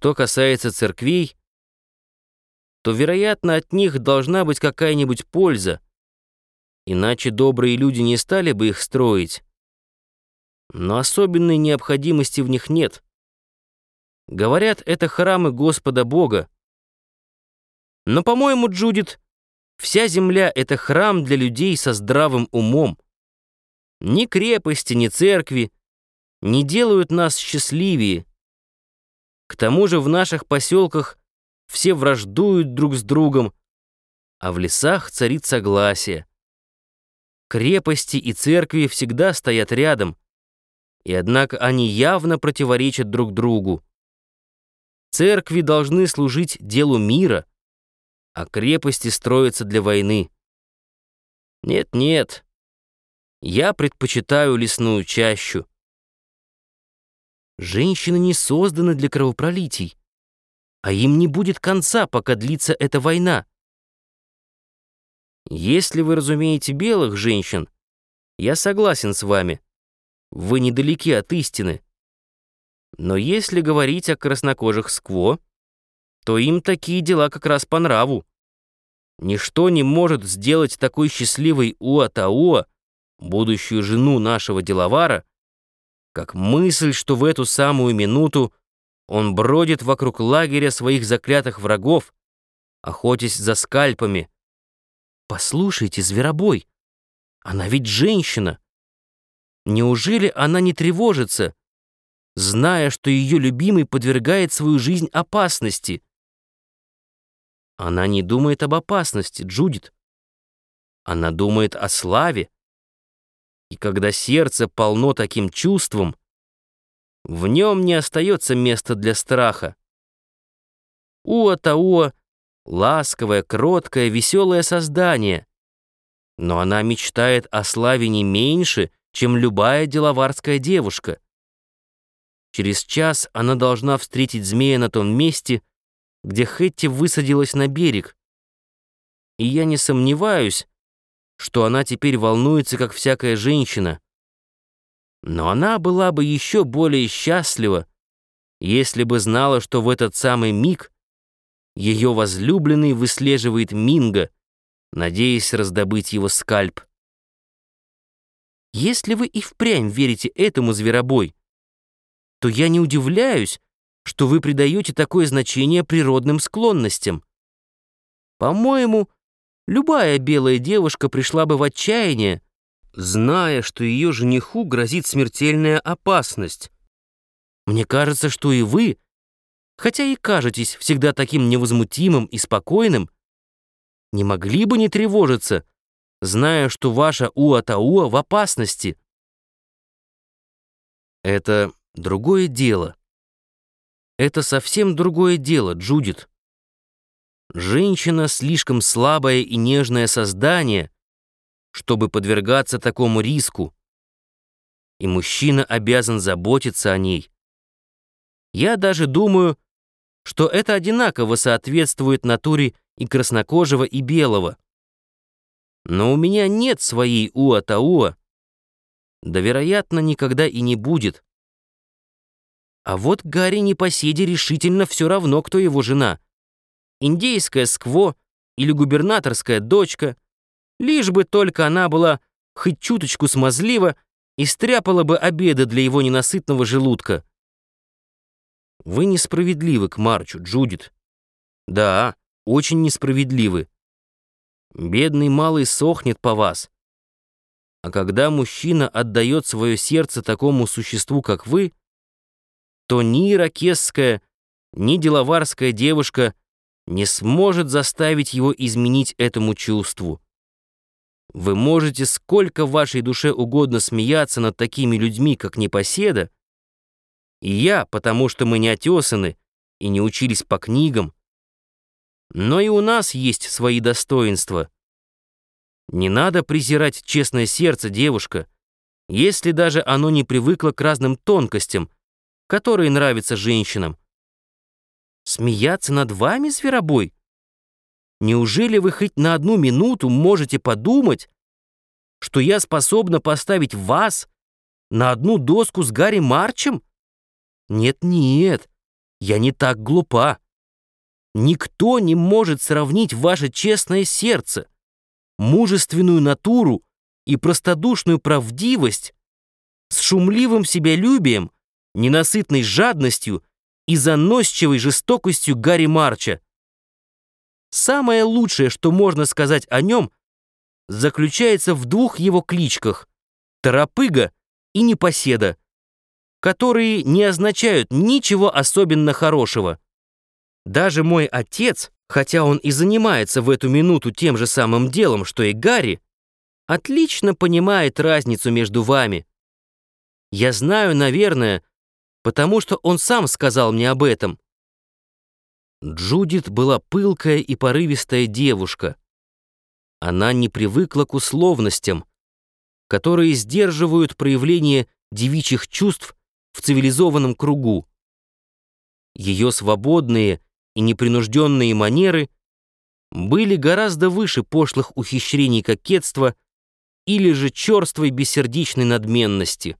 Что касается церквей, то, вероятно, от них должна быть какая-нибудь польза, иначе добрые люди не стали бы их строить. Но особенной необходимости в них нет. Говорят, это храмы Господа Бога. Но, по-моему, Джудит, вся земля — это храм для людей со здравым умом. Ни крепости, ни церкви не делают нас счастливее. К тому же в наших поселках все враждуют друг с другом, а в лесах царит согласие. Крепости и церкви всегда стоят рядом, и однако они явно противоречат друг другу. Церкви должны служить делу мира, а крепости строятся для войны. Нет-нет, я предпочитаю лесную чащу. Женщины не созданы для кровопролитий, а им не будет конца, пока длится эта война. Если вы разумеете белых женщин, я согласен с вами. Вы недалеки от истины. Но если говорить о краснокожих скво, то им такие дела как раз по нраву. Ничто не может сделать такой счастливой Уатауа, будущую жену нашего деловара, как мысль, что в эту самую минуту он бродит вокруг лагеря своих заклятых врагов, охотясь за скальпами. Послушайте, зверобой, она ведь женщина. Неужели она не тревожится, зная, что ее любимый подвергает свою жизнь опасности? Она не думает об опасности, Джудит. Она думает о славе. И когда сердце полно таким чувством, в нем не остается места для страха. Уа-Тауа — ласковое, кроткое, веселое создание. Но она мечтает о славе не меньше, чем любая деловарская девушка. Через час она должна встретить змея на том месте, где Хэтти высадилась на берег. И я не сомневаюсь, что она теперь волнуется, как всякая женщина. Но она была бы еще более счастлива, если бы знала, что в этот самый миг ее возлюбленный выслеживает Минга, надеясь раздобыть его скальп. Если вы и впрямь верите этому зверобой, то я не удивляюсь, что вы придаете такое значение природным склонностям. По-моему, Любая белая девушка пришла бы в отчаяние, зная, что ее жениху грозит смертельная опасность. Мне кажется, что и вы, хотя и кажетесь всегда таким невозмутимым и спокойным, не могли бы не тревожиться, зная, что ваша Уатауа в опасности. Это другое дело. Это совсем другое дело, Джудит. Женщина — слишком слабое и нежное создание, чтобы подвергаться такому риску. И мужчина обязан заботиться о ней. Я даже думаю, что это одинаково соответствует натуре и краснокожего, и белого. Но у меня нет своей Уа-Тауа, да, вероятно, никогда и не будет. А вот Гарри Непоседе решительно все равно, кто его жена — индейская скво или губернаторская дочка, лишь бы только она была хоть чуточку смазлива и стряпала бы обеды для его ненасытного желудка. Вы несправедливы к Марчу, Джудит. Да, очень несправедливы. Бедный малый сохнет по вас. А когда мужчина отдает свое сердце такому существу, как вы, то ни иракесская, ни деловарская девушка не сможет заставить его изменить этому чувству. Вы можете сколько вашей душе угодно смеяться над такими людьми, как Непоседа, и я, потому что мы не отесаны и не учились по книгам, но и у нас есть свои достоинства. Не надо презирать честное сердце, девушка, если даже оно не привыкло к разным тонкостям, которые нравятся женщинам. Смеяться над вами, зверобой? Неужели вы хоть на одну минуту можете подумать, что я способна поставить вас на одну доску с Гарри Марчем? Нет-нет, я не так глупа. Никто не может сравнить ваше честное сердце, мужественную натуру и простодушную правдивость с шумливым себялюбием, ненасытной жадностью и заносчивой жестокостью Гарри Марча. Самое лучшее, что можно сказать о нем, заключается в двух его кличках — Торопыга и Непоседа, которые не означают ничего особенно хорошего. Даже мой отец, хотя он и занимается в эту минуту тем же самым делом, что и Гарри, отлично понимает разницу между вами. Я знаю, наверное, потому что он сам сказал мне об этом. Джудит была пылкая и порывистая девушка. Она не привыкла к условностям, которые сдерживают проявление девичьих чувств в цивилизованном кругу. Ее свободные и непринужденные манеры были гораздо выше пошлых ухищрений кокетства или же черствой бессердечной надменности.